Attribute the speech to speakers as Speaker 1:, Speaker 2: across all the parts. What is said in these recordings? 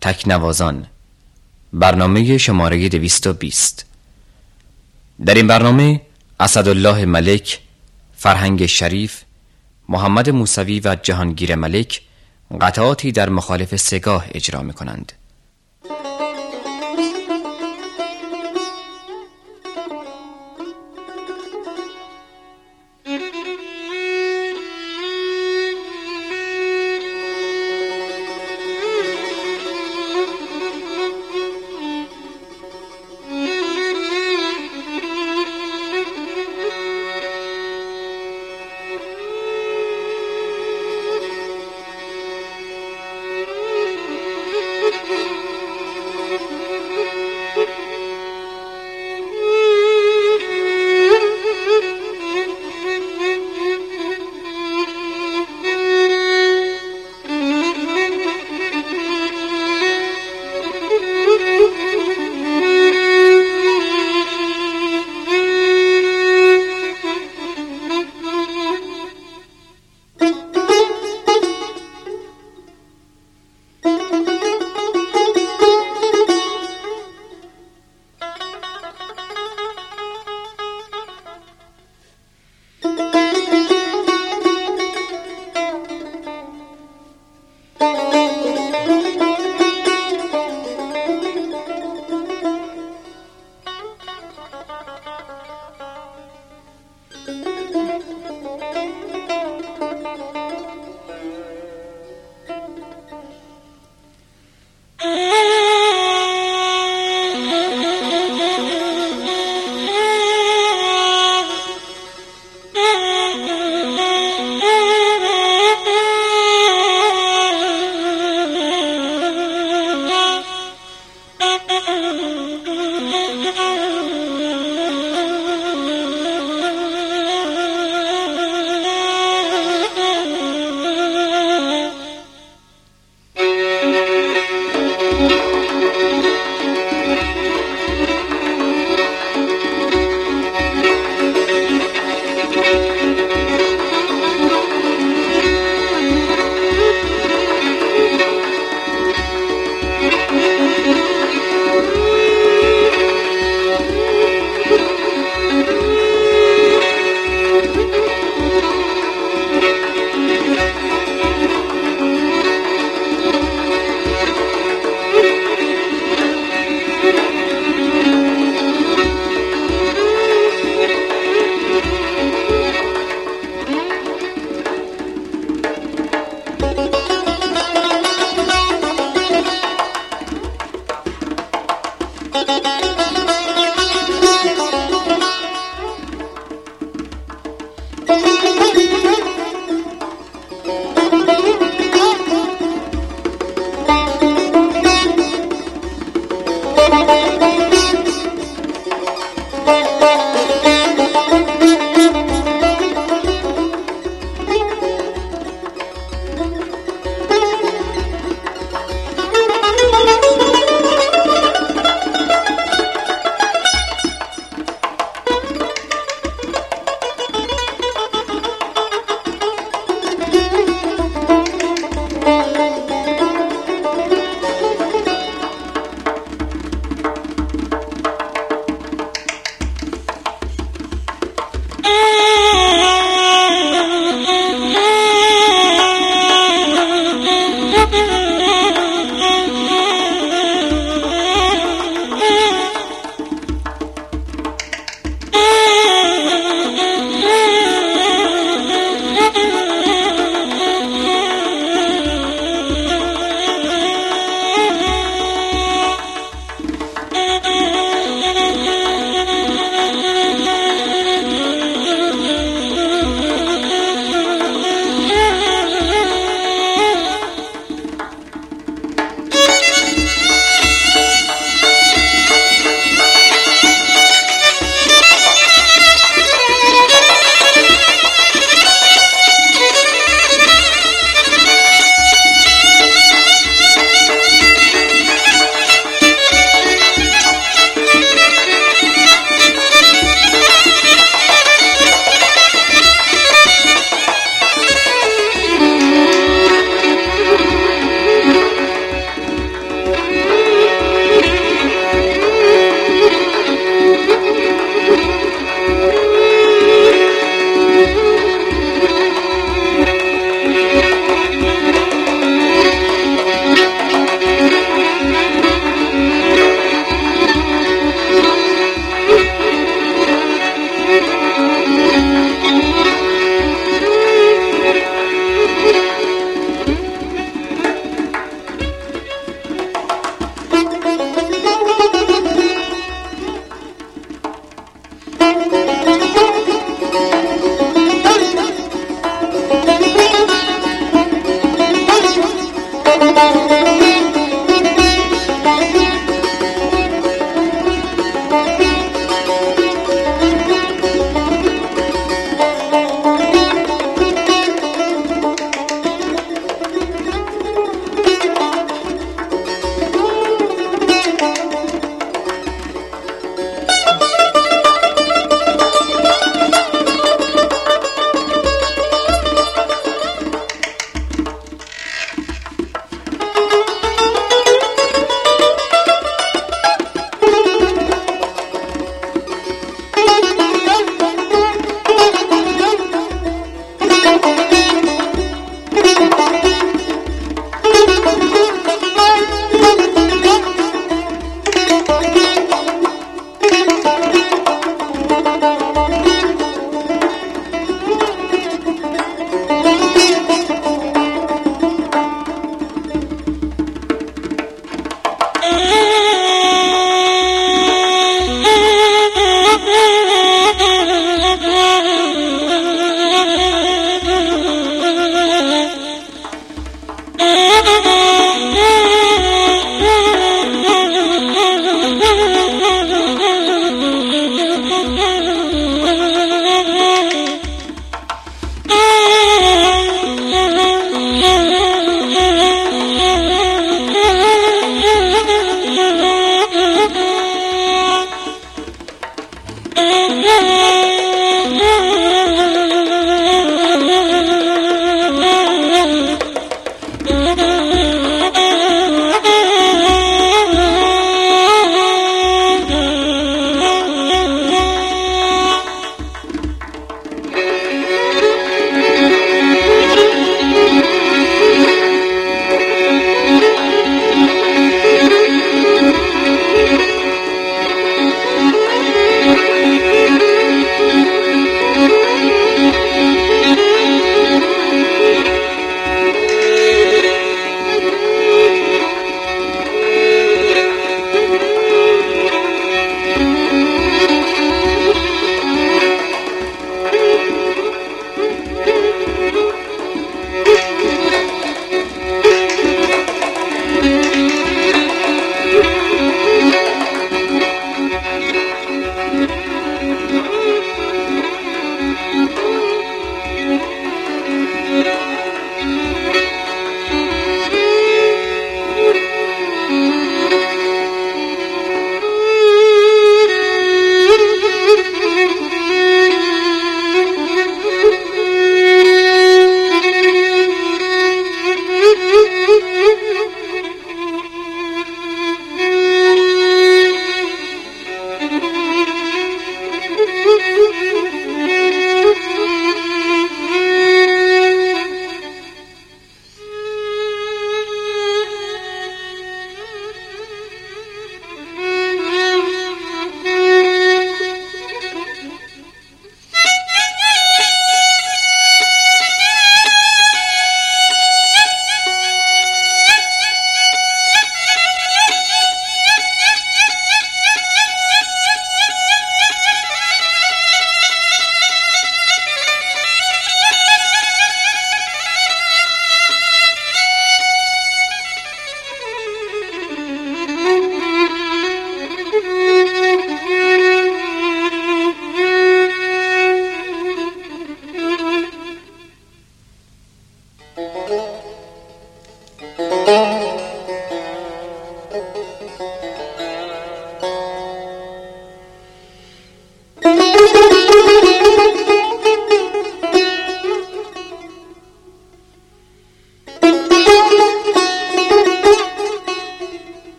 Speaker 1: تکنوازان. برنامه شماره 220 در این برنامه اسدالله ملک فرهنگ شریف محمد موسوی و جهانگیر ملک قطعاتی در مخالف سگاه اجرا می کنند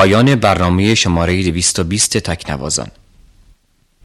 Speaker 1: پایان برنامه شماره 220 تکنوازان.